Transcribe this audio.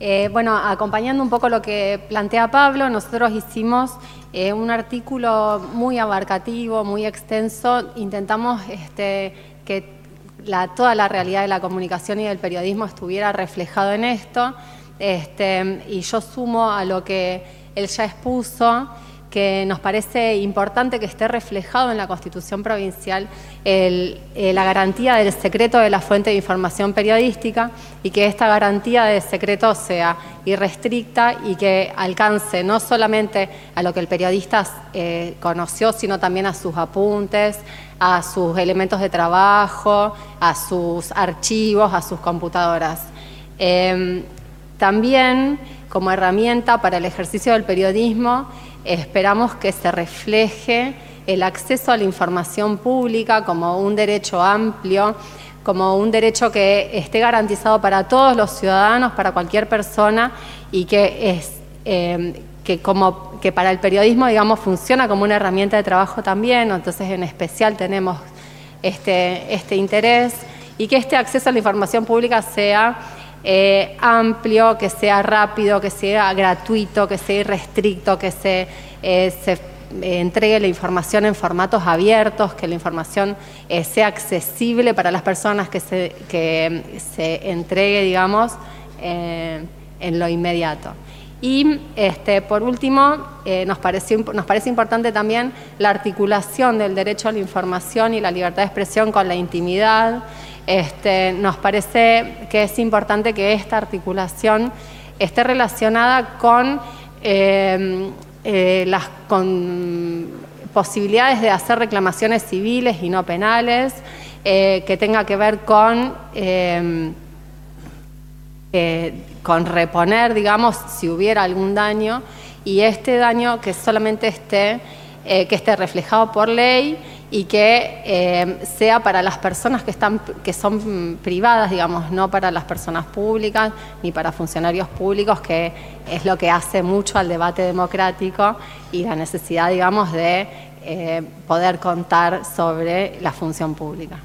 Eh, bueno, acompañando un poco lo que plantea Pablo, nosotros hicimos eh, un artículo muy abarcativo, muy extenso. Intentamos este, que toda la realidad de la comunicación y del periodismo estuviera reflejado en esto. Este, y yo sumo a lo que él ya expuso que nos parece importante que esté reflejado en la Constitución Provincial eh, la garantía del secreto de la fuente de información periodística y que esta garantía de secreto sea irrestricta y que alcance no solamente a lo que el periodista eh, conoció, sino también a sus apuntes, a sus elementos de trabajo, a sus archivos, a sus computadoras. Em, también como herramienta para el ejercicio del periodismo Esperamos que se refleje el acceso a la información pública como un derecho amplio, como un derecho que esté garantizado para todos los ciudadanos, para cualquier persona y que es eh, que como que para el periodismo digamos funciona como una herramienta de trabajo también, entonces en especial tenemos este, este interés y que este acceso a la información pública sea eh, amplio, que sea rápido, que sea gratuito, que sea irrestricto, que se, eh, se eh, entregue la información en formatos abiertos, que la información sea accesible para las personas, que se, que se entregue, digamos, en lo inmediato. Y este, por último, nos, nos parece importante también la articulación del derecho a la información y la libertad de expresión con la intimidad, este, nos parece que es importante que esta articulación esté relacionada con eh, eh, las posibilidades de hacer reclamaciones civiles y no penales, eh, que tenga que ver con, con reponer, digamos, si hubiera algún daño, y este daño que solamente esté, que esté reflejado por ley y que eh, sea para las personas que, están, que son privadas, digamos, no para las personas públicas ni para funcionarios públicos, que es lo que hace mucho al debate democrático y la necesidad, digamos, de eh, poder contar sobre la función pública.